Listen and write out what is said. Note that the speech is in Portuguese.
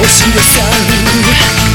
Hoje eu saí